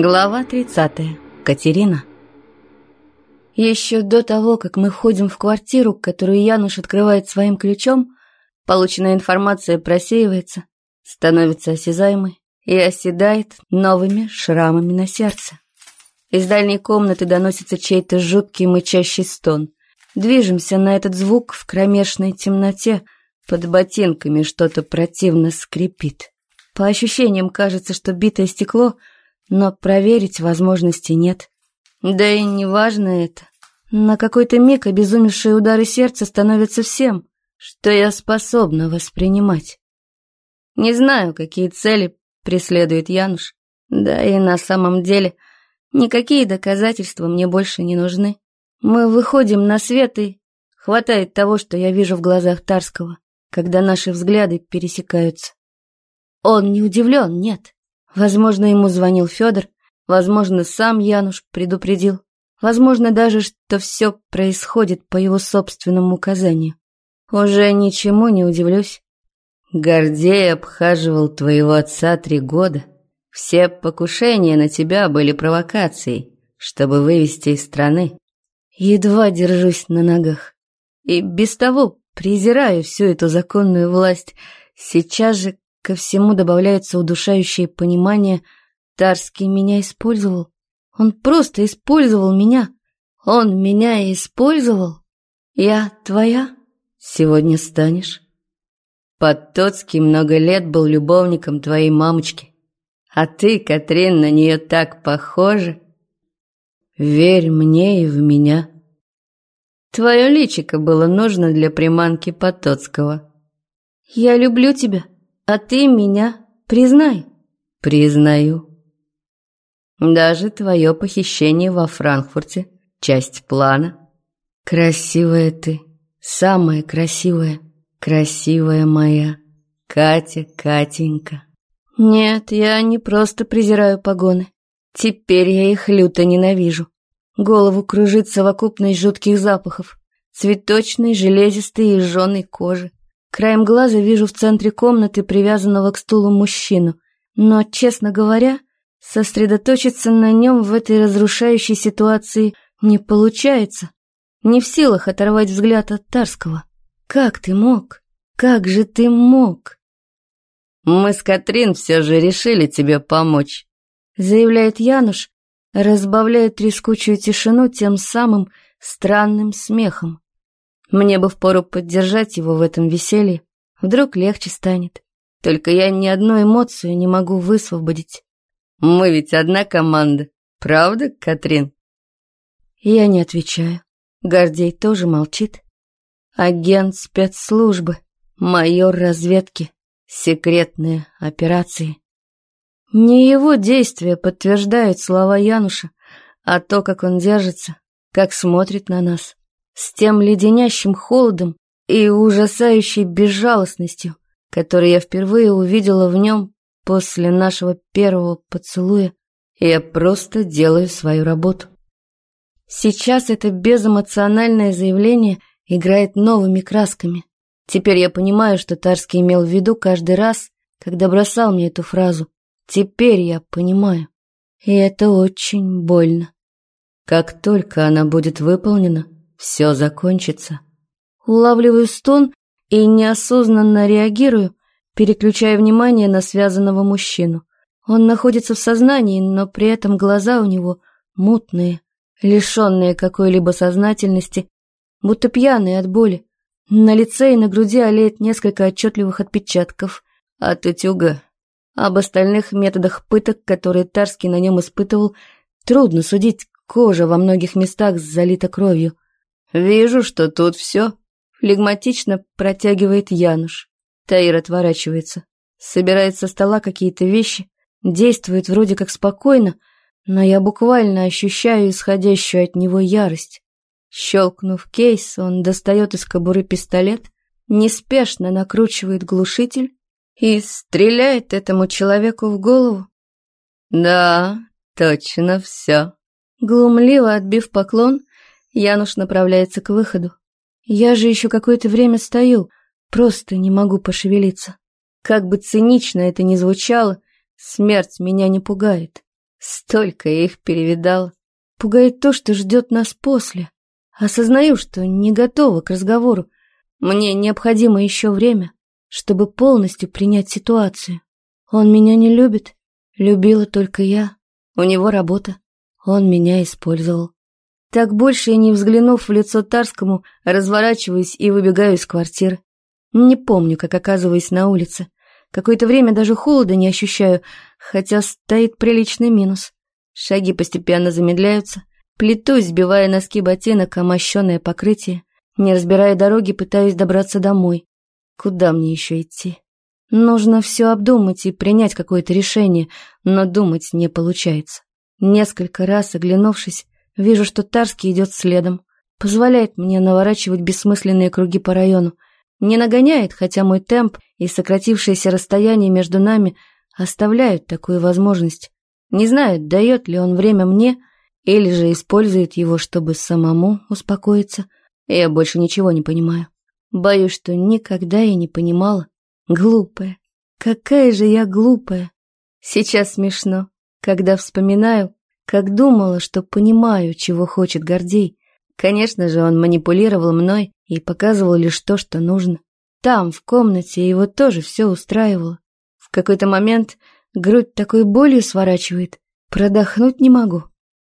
Глава 30. Катерина. Еще до того, как мы входим в квартиру, которую Януш открывает своим ключом, полученная информация просеивается, становится осязаемой и оседает новыми шрамами на сердце. Из дальней комнаты доносится чей-то жуткий мычащий стон. Движемся на этот звук в кромешной темноте, под ботинками что-то противно скрипит. По ощущениям кажется, что битое стекло — но проверить возможности нет. Да и не важно это. На какой-то миг обезумевшие удары сердца становятся всем, что я способна воспринимать. Не знаю, какие цели преследует Януш. Да и на самом деле никакие доказательства мне больше не нужны. Мы выходим на свет и хватает того, что я вижу в глазах Тарского, когда наши взгляды пересекаются. Он не удивлен, нет. Возможно, ему звонил Федор, возможно, сам Януш предупредил, возможно, даже, что все происходит по его собственному указанию. Уже ничему не удивлюсь. Гордей обхаживал твоего отца три года. Все покушения на тебя были провокацией, чтобы вывести из страны. Едва держусь на ногах. И без того презираю всю эту законную власть. Сейчас же Ко всему добавляется удушающее понимание. Тарский меня использовал. Он просто использовал меня. Он меня использовал. Я твоя. Сегодня станешь. Подтоцкий много лет был любовником твоей мамочки. А ты, Катрин, на нее так похожа. Верь мне и в меня. Твое личико было нужно для приманки Потоцкого. Я люблю тебя. А ты меня признай. Признаю. Даже твое похищение во Франкфурте — часть плана. Красивая ты, самая красивая, красивая моя, Катя, Катенька. Нет, я не просто презираю погоны. Теперь я их люто ненавижу. Голову кружит совокупность жутких запахов. Цветочной, железистой и жженой кожи. Краем глаза вижу в центре комнаты привязанного к стулу мужчину, но, честно говоря, сосредоточиться на нем в этой разрушающей ситуации не получается. Не в силах оторвать взгляд от Тарского. Как ты мог? Как же ты мог? Мы с Катрин все же решили тебе помочь, заявляет Януш, разбавляя трескучую тишину тем самым странным смехом. Мне бы впору поддержать его в этом веселье. Вдруг легче станет. Только я ни одну эмоцию не могу высвободить. Мы ведь одна команда. Правда, Катрин? Я не отвечаю. Гордей тоже молчит. Агент спецслужбы, майор разведки, секретные операции. Не его действия подтверждают слова Януша, а то, как он держится, как смотрит на нас с тем леденящим холодом и ужасающей безжалостностью, которую я впервые увидела в нем после нашего первого поцелуя. Я просто делаю свою работу. Сейчас это безэмоциональное заявление играет новыми красками. Теперь я понимаю, что Тарский имел в виду каждый раз, когда бросал мне эту фразу. Теперь я понимаю. И это очень больно. Как только она будет выполнена, все закончится. Улавливаю стон и неосознанно реагирую, переключая внимание на связанного мужчину. Он находится в сознании, но при этом глаза у него мутные, лишенные какой-либо сознательности, будто пьяные от боли. На лице и на груди олеет несколько отчетливых отпечатков от утюга. Об остальных методах пыток, которые Тарский на нем испытывал, трудно судить, кожа во многих местах залита кровью. «Вижу, что тут все», — флегматично протягивает Януш. Таир отворачивается, собирает со стола какие-то вещи, действует вроде как спокойно, но я буквально ощущаю исходящую от него ярость. Щелкнув кейс, он достает из кобуры пистолет, неспешно накручивает глушитель и стреляет этому человеку в голову. «Да, точно все». Глумливо отбив поклон, Януш направляется к выходу. Я же еще какое-то время стою, просто не могу пошевелиться. Как бы цинично это ни звучало, смерть меня не пугает. Столько я их перевидал. Пугает то, что ждет нас после. Осознаю, что не готова к разговору. Мне необходимо еще время, чтобы полностью принять ситуацию. Он меня не любит. Любила только я. У него работа. Он меня использовал. Так больше и не взглянув в лицо Тарскому, разворачиваюсь и выбегаю из квартиры. Не помню, как оказываюсь на улице. Какое-то время даже холода не ощущаю, хотя стоит приличный минус. Шаги постепенно замедляются. Плетусь, сбивая носки ботинок о мощенное покрытие. Не разбирая дороги, пытаюсь добраться домой. Куда мне еще идти? Нужно все обдумать и принять какое-то решение, но думать не получается. Несколько раз оглянувшись, вижу, что Тарский идет следом. Позволяет мне наворачивать бессмысленные круги по району. Не нагоняет, хотя мой темп и сократившееся расстояние между нами оставляют такую возможность. Не знаю, дает ли он время мне, или же использует его, чтобы самому успокоиться. Я больше ничего не понимаю. Боюсь, что никогда я не понимала. Глупая. Какая же я глупая. Сейчас смешно, когда вспоминаю, как думала, что понимаю, чего хочет Гордей. Конечно же, он манипулировал мной и показывал лишь то, что нужно. Там, в комнате, его тоже все устраивало. В какой-то момент грудь такой болью сворачивает, продохнуть не могу.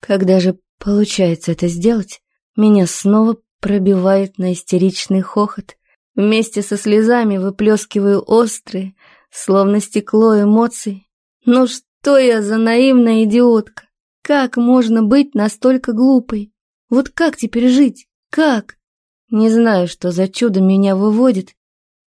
Когда же получается это сделать, меня снова пробивает на истеричный хохот. Вместе со слезами выплескиваю острые, словно стекло эмоций. Ну что я за наивная идиотка? Как можно быть настолько глупой? Вот как теперь жить? Как? Не знаю, что за чудо меня выводит,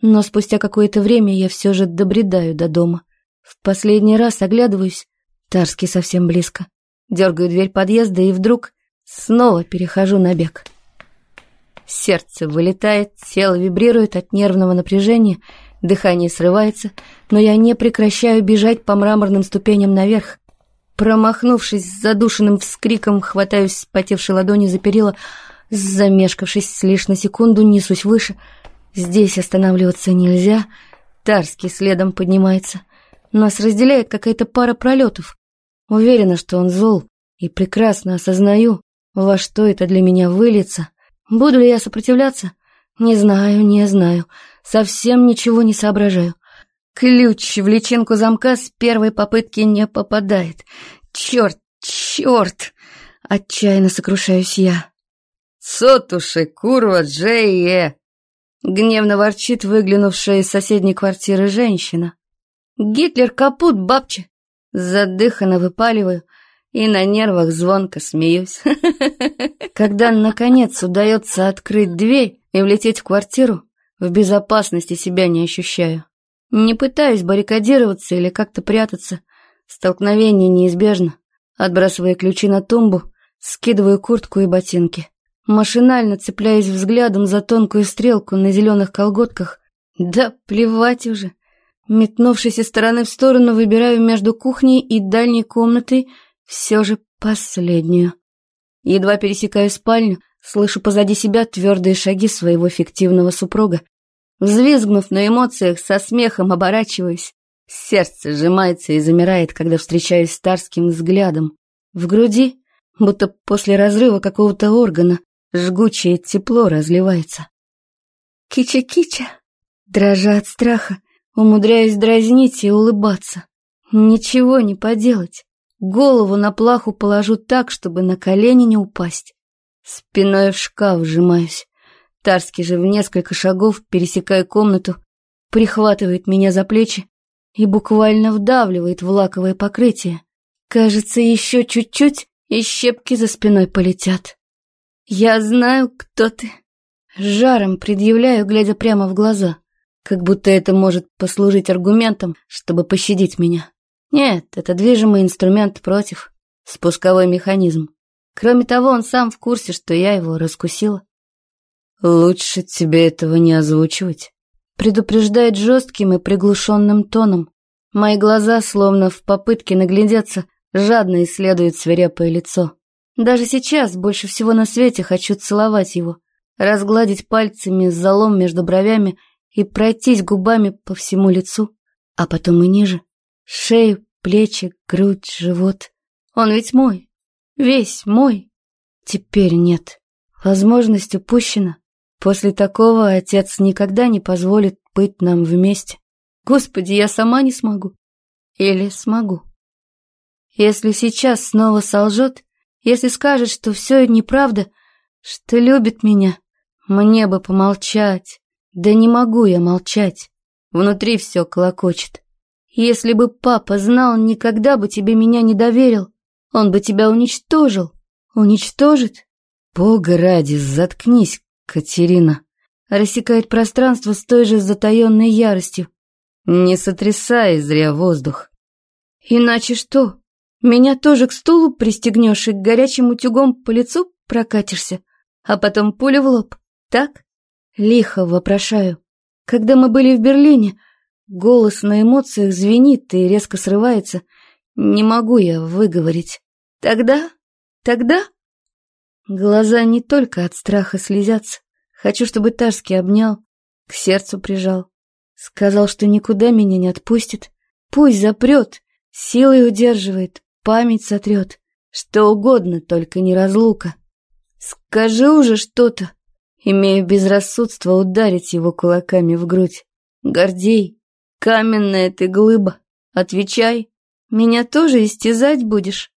но спустя какое-то время я все же добредаю до дома. В последний раз оглядываюсь, Тарский совсем близко. Дергаю дверь подъезда и вдруг снова перехожу на бег. Сердце вылетает, тело вибрирует от нервного напряжения, дыхание срывается, но я не прекращаю бежать по мраморным ступеням наверх. Промахнувшись с задушенным вскриком, хватаюсь потевшей ладони за перила, замешкавшись лишь на секунду, несусь выше. Здесь останавливаться нельзя, Тарский следом поднимается. Нас разделяет какая-то пара пролетов. Уверена, что он зол, и прекрасно осознаю, во что это для меня выльется. Буду ли я сопротивляться? Не знаю, не знаю. Совсем ничего не соображаю. Ключ в личинку замка с первой попытки не попадает. Черт, черт! Отчаянно сокрушаюсь я. «Сотуши, курва, Джейе!» Гневно ворчит выглянувшая из соседней квартиры женщина. «Гитлер капут, бабче!» Задыханно выпаливаю — и на нервах звонко смеюсь. Когда, наконец, удается открыть дверь и влететь в квартиру, в безопасности себя не ощущаю. Не пытаюсь баррикадироваться или как-то прятаться. Столкновение неизбежно. Отбрасывая ключи на тумбу, скидываю куртку и ботинки. Машинально цепляюсь взглядом за тонкую стрелку на зеленых колготках. Да плевать уже. Метнувшись из стороны в сторону, выбираю между кухней и дальней комнатой — все же последнюю. Едва пересекаю спальню, слышу позади себя твердые шаги своего фиктивного супруга. Взвизгнув на эмоциях, со смехом оборачиваюсь. Сердце сжимается и замирает, когда встречаюсь с старским взглядом. В груди, будто после разрыва какого-то органа, жгучее тепло разливается. Кича-кича, дрожа от страха, умудряюсь дразнить и улыбаться. Ничего не поделать. Голову на плаху положу так, чтобы на колени не упасть. Спиной в шкаф сжимаюсь. Тарский же в несколько шагов, пересекая комнату, прихватывает меня за плечи и буквально вдавливает в лаковое покрытие. Кажется, еще чуть-чуть, и щепки за спиной полетят. «Я знаю, кто ты». Жаром предъявляю, глядя прямо в глаза, как будто это может послужить аргументом, чтобы пощадить меня. Нет, это движимый инструмент против. Спусковой механизм. Кроме того, он сам в курсе, что я его раскусила. «Лучше тебе этого не озвучивать», — предупреждает жестким и приглушенным тоном. Мои глаза, словно в попытке наглядеться, жадно исследуют свирепое лицо. Даже сейчас больше всего на свете хочу целовать его, разгладить пальцами залом между бровями и пройтись губами по всему лицу, а потом и ниже. Шею, плечи, грудь, живот. Он ведь мой. Весь мой. Теперь нет. Возможность упущена. После такого отец никогда не позволит быть нам вместе. Господи, я сама не смогу. Или смогу. Если сейчас снова солжет, если скажет, что все неправда, что любит меня, мне бы помолчать. Да не могу я молчать. Внутри все колокочет. Если бы папа знал, никогда бы тебе меня не доверил. Он бы тебя уничтожил. Уничтожит? Бога ради, заткнись, Катерина. Рассекает пространство с той же затаенной яростью. Не сотрясай зря воздух. Иначе что? Меня тоже к стулу пристегнешь и горячим утюгом по лицу прокатишься, а потом пулю в лоб, так? Лихо вопрошаю. Когда мы были в Берлине, голос на эмоциях звенит и резко срывается. Не могу я выговорить. Тогда? Тогда? Глаза не только от страха слезятся. Хочу, чтобы Тарский обнял, к сердцу прижал. Сказал, что никуда меня не отпустит. Пусть запрет, силой удерживает, память сотрет. Что угодно, только не разлука. Скажи уже что-то. Имею безрассудство ударить его кулаками в грудь. Гордей, каменная ты глыба. Отвечай, меня тоже истязать будешь?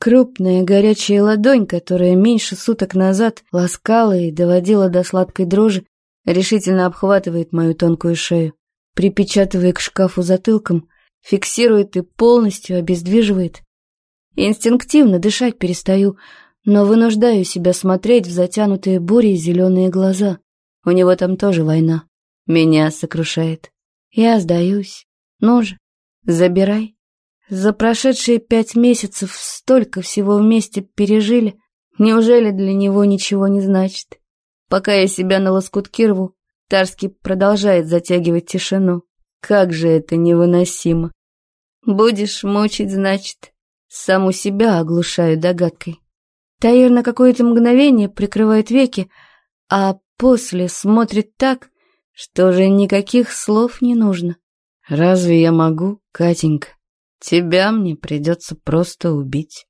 Крупная горячая ладонь, которая меньше суток назад ласкала и доводила до сладкой дрожи, решительно обхватывает мою тонкую шею, припечатывая к шкафу затылком, фиксирует и полностью обездвиживает. Инстинктивно дышать перестаю, но вынуждаю себя смотреть в затянутые бурей зеленые глаза. У него там тоже война. Меня сокрушает. Я сдаюсь. Ну же, забирай. За прошедшие пять месяцев столько всего вместе пережили. Неужели для него ничего не значит? Пока я себя на лоскутки рву, Тарский продолжает затягивать тишину. Как же это невыносимо. Будешь мучить, значит. Саму себя оглушаю догадкой. Таир на какое-то мгновение прикрывает веки, а после смотрит так, что уже никаких слов не нужно. «Разве я могу, Катенька? Тебя мне придется просто убить».